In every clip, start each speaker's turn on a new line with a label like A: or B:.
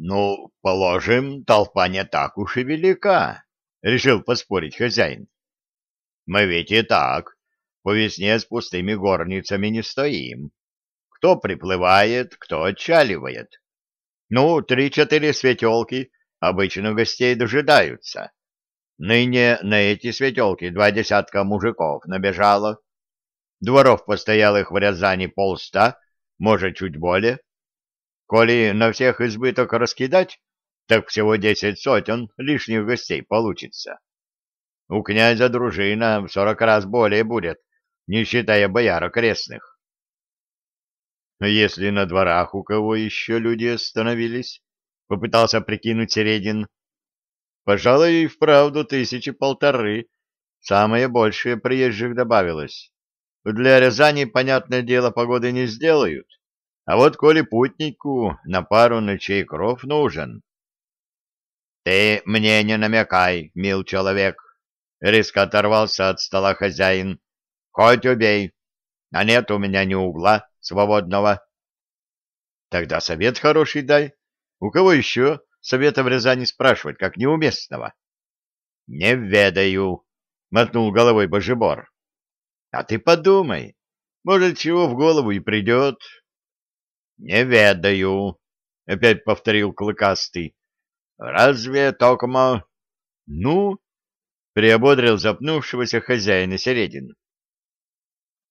A: Ну, положим, толпа не так уж и велика, — решил поспорить хозяин. Мы ведь и так по весне с пустыми горницами не стоим. Кто приплывает, кто отчаливает. Ну, три-четыре светелки обычно гостей дожидаются. Ныне на эти светелки два десятка мужиков набежало. Дворов постоялых в Рязани полста, может, чуть более. Коли на всех избыток раскидать, так всего десять сотен лишних гостей получится. У князя дружина в сорок раз более будет, не считая бояр окрестных. Если на дворах у кого еще люди остановились, попытался прикинуть Середин. Пожалуй, и вправду тысячи полторы, самое большее приезжих добавилось. Для Рязани, понятное дело, погоды не сделают, а вот коли путнику на пару ночей кров нужен. — Ты мне не намекай, мил человек, — резко оторвался от стола хозяин. — Хоть убей, а нет у меня ни угла свободного. — Тогда совет хороший дай. У кого еще совета в Рязани спрашивать, как неуместного? — Не ведаю, — мотнул головой Божебор. — А ты подумай, может, чего в голову и придет, не ведаю, опять повторил клыкастый. Разве токмо? Ну, приободрил запнувшегося хозяина Середин.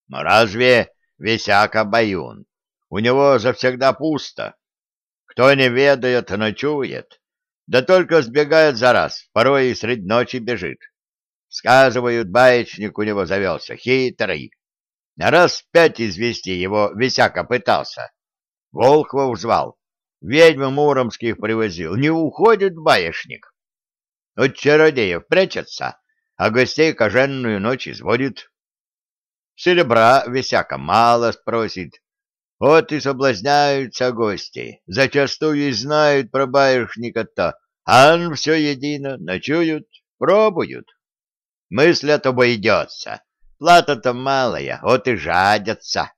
A: Разве висяка баюн? У него завсегда пусто. Кто не ведает, ночует. Да только сбегает за раз, порой и средь ночи бежит. Сказывают, баечник у него завелся, хитрый. Раз пять извести его висяка пытался, Волхвов звал, ведьм муромских привозил. Не уходит баешник. От чародеев прячется, а гостей коженную ночь изводит. Серебра висяка мало спросит. Вот и соблазняются гости, зачастую и знают про баешника-то, а он все едино, ночуют, пробуют. Мыслят обойдется, плата-то малая, вот и жадятся.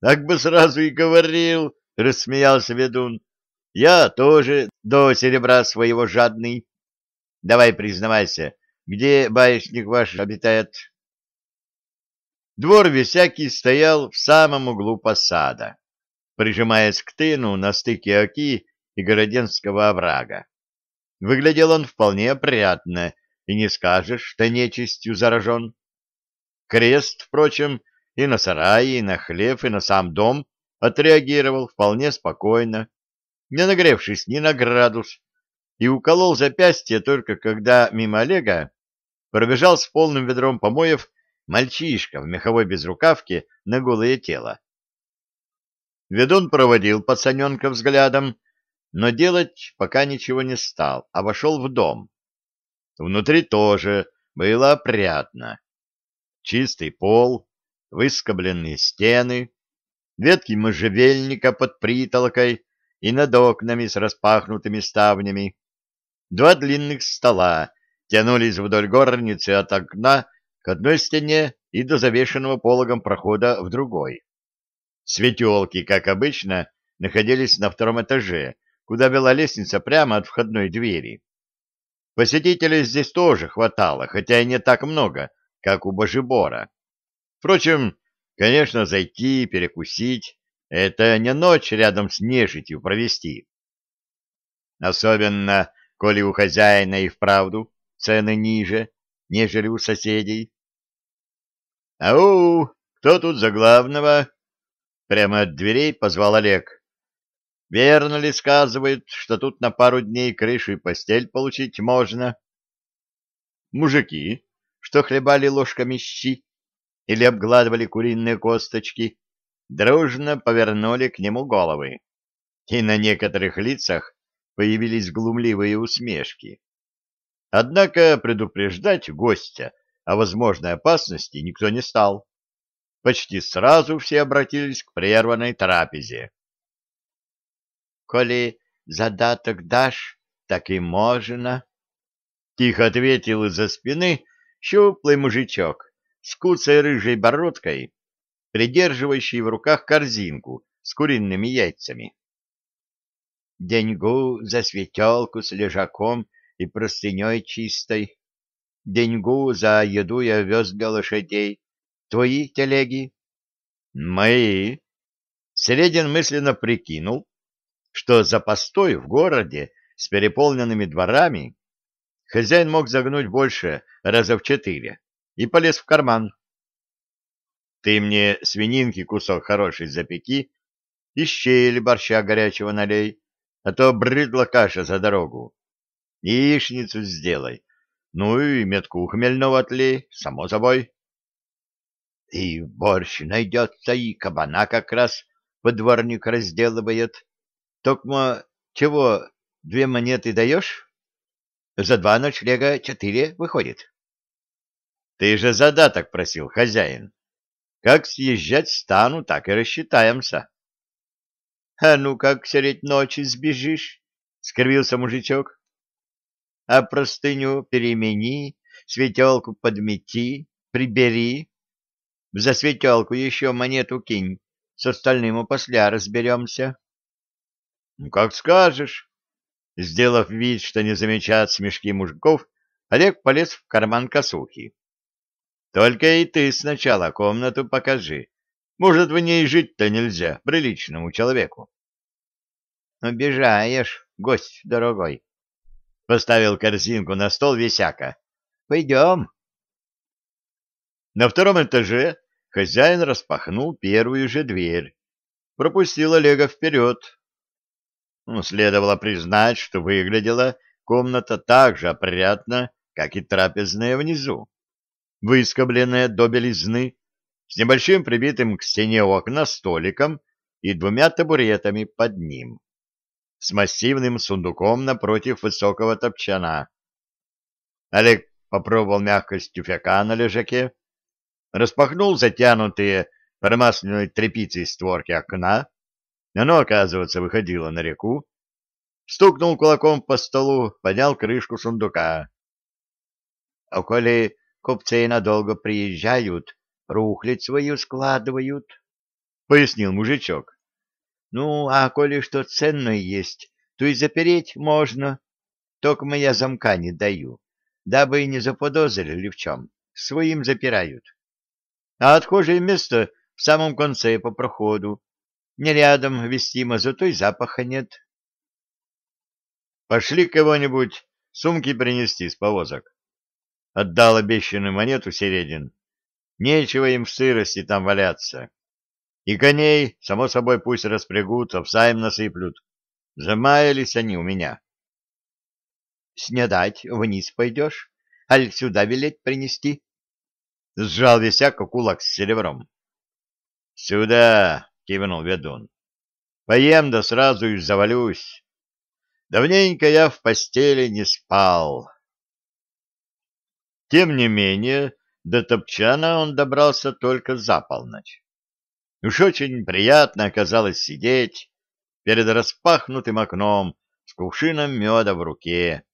A: Так бы сразу и говорил, — рассмеялся ведун. — Я тоже до серебра своего жадный. Давай признавайся, где баечник ваш обитает? Двор Висякий стоял в самом углу посада, прижимаясь к тыну на стыке Оки и Городенского оврага. Выглядел он вполне опрятно, и не скажешь, что нечистью заражен. Крест, впрочем, и на сараи, и на хлев, и на сам дом отреагировал вполне спокойно, не нагревшись ни на градус, и уколол запястье только когда мимо Олега пробежал с полным ведром помоев мальчишка в меховой безрукавке на голое тело. Ведун проводил пацаненка взглядом, но делать пока ничего не стал, а вошел в дом. Внутри тоже было опрятно. Чистый пол, выскобленные стены, ветки можжевельника под притолокой и над окнами с распахнутыми ставнями. Два длинных стола тянулись вдоль горницы от окна к одной стене и до завешенного пологом прохода в другой. Светелки, как обычно, находились на втором этаже, куда вела лестница прямо от входной двери. Посетителей здесь тоже хватало, хотя и не так много, как у Божибора. Впрочем, конечно, зайти, перекусить — это не ночь рядом с нежитью провести. Особенно, коли у хозяина и вправду цены ниже, нежели у соседей. — Ау, кто тут за главного? — прямо от дверей позвал Олег. — Верно ли сказывают, что тут на пару дней крышу и постель получить можно? Мужики, что хлебали ложками щи, или обгладывали куриные косточки, дружно повернули к нему головы, и на некоторых лицах появились глумливые усмешки. Однако предупреждать гостя о возможной опасности никто не стал. Почти сразу все обратились к прерванной трапезе. — Коли задаток дашь, так и можно, — тихо ответил из-за спины щуплый мужичок с куцей рыжей бородкой, придерживающей в руках корзинку с куриными яйцами. деньгу за светелку с лежаком и простыней чистой, деньгу за еду и овес для лошадей. Твои телеги? Мои. Середин мысленно прикинул, что за постой в городе с переполненными дворами хозяин мог загнуть больше раза в четыре и полез в карман. Ты мне свининки кусок хороший запеки и щели борща горячего налей, а то брыдла каша за дорогу. Яичницу сделай, ну и метку хмельного отлей, само собой. И борщ найдется, и кабана как раз подворник разделывает. Токмо чего, две монеты даешь? За два ночлега четыре выходит. Ты же задаток просил, хозяин. Как съезжать стану, так и рассчитаемся. — А ну как средь ночи сбежишь? — скривился мужичок. — А простыню перемени, светелку подмети, прибери. За светелку еще монету кинь, с остальным опосля разберемся. — Ну, как скажешь. Сделав вид, что не замечает смешки мужиков, Олег полез в карман косухи. Только и ты сначала комнату покажи. Может, в ней жить-то нельзя, приличному человеку. — Обижаешь, гость дорогой. Поставил корзинку на стол висяка. — Пойдем. На втором этаже хозяин распахнул первую же дверь. Пропустил Олега вперед. Ну, следовало признать, что выглядела комната так же опрятно, как и трапезная внизу выскобленная до белизны, с небольшим прибитым к стене у окна столиком и двумя табуретами под ним, с массивным сундуком напротив высокого топчана. Олег попробовал мягкость тюфяка на лежаке, распахнул затянутые промасленной тряпицей створки окна, оно, оказывается, выходило на реку, стукнул кулаком по столу, поднял крышку сундука. — А коли Купцы надолго приезжают, рухлядь свою складывают, — пояснил мужичок. — Ну, а коли что ценное есть, то и запереть можно. Только я замка не даю, дабы не заподозрили в чем. Своим запирают. А отхожее место в самом конце по проходу. Не рядом вестимо, зато и запаха нет. Пошли кого-нибудь сумки принести с повозок отдал обещанную монету Середин. Нечего им в сырости там валяться. И коней, само собой, пусть распрягут, овса им насыплют. Замаялись они у меня. — Снедать вниз пойдешь? Аль сюда велеть принести? Сжал висяка кулак с серебром. — Сюда! — кивнул ведун. — Поем да сразу и завалюсь. Давненько я в постели не спал. Тем не менее, до Топчана он добрался только за полночь. Уж очень приятно оказалось сидеть перед распахнутым окном с кувшином меда в руке,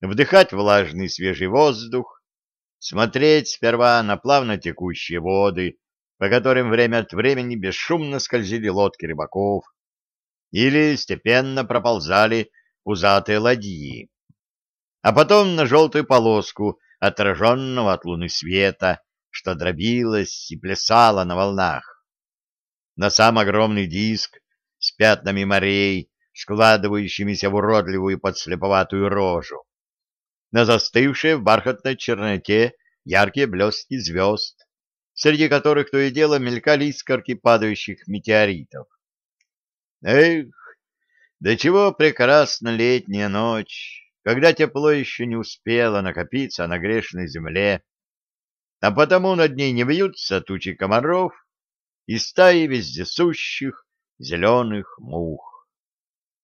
A: вдыхать влажный свежий воздух, смотреть сперва на плавно текущие воды, по которым время от времени бесшумно скользили лодки рыбаков, или степенно проползали пузатые ладьи, а потом на желтую полоску отраженного от луны света, что дробилось и плясало на волнах. На сам огромный диск с пятнами морей, складывающимися в уродливую подслеповатую рожу. На застывшие в бархатной черноте яркие блестки звезд, среди которых то и дело мелькали искорки падающих метеоритов. Эх, до чего прекрасна летняя ночь! Когда тепло еще не успело накопиться на грешной земле, а потому над ней не вьются тучи комаров и стаи вездесущих зеленых мух.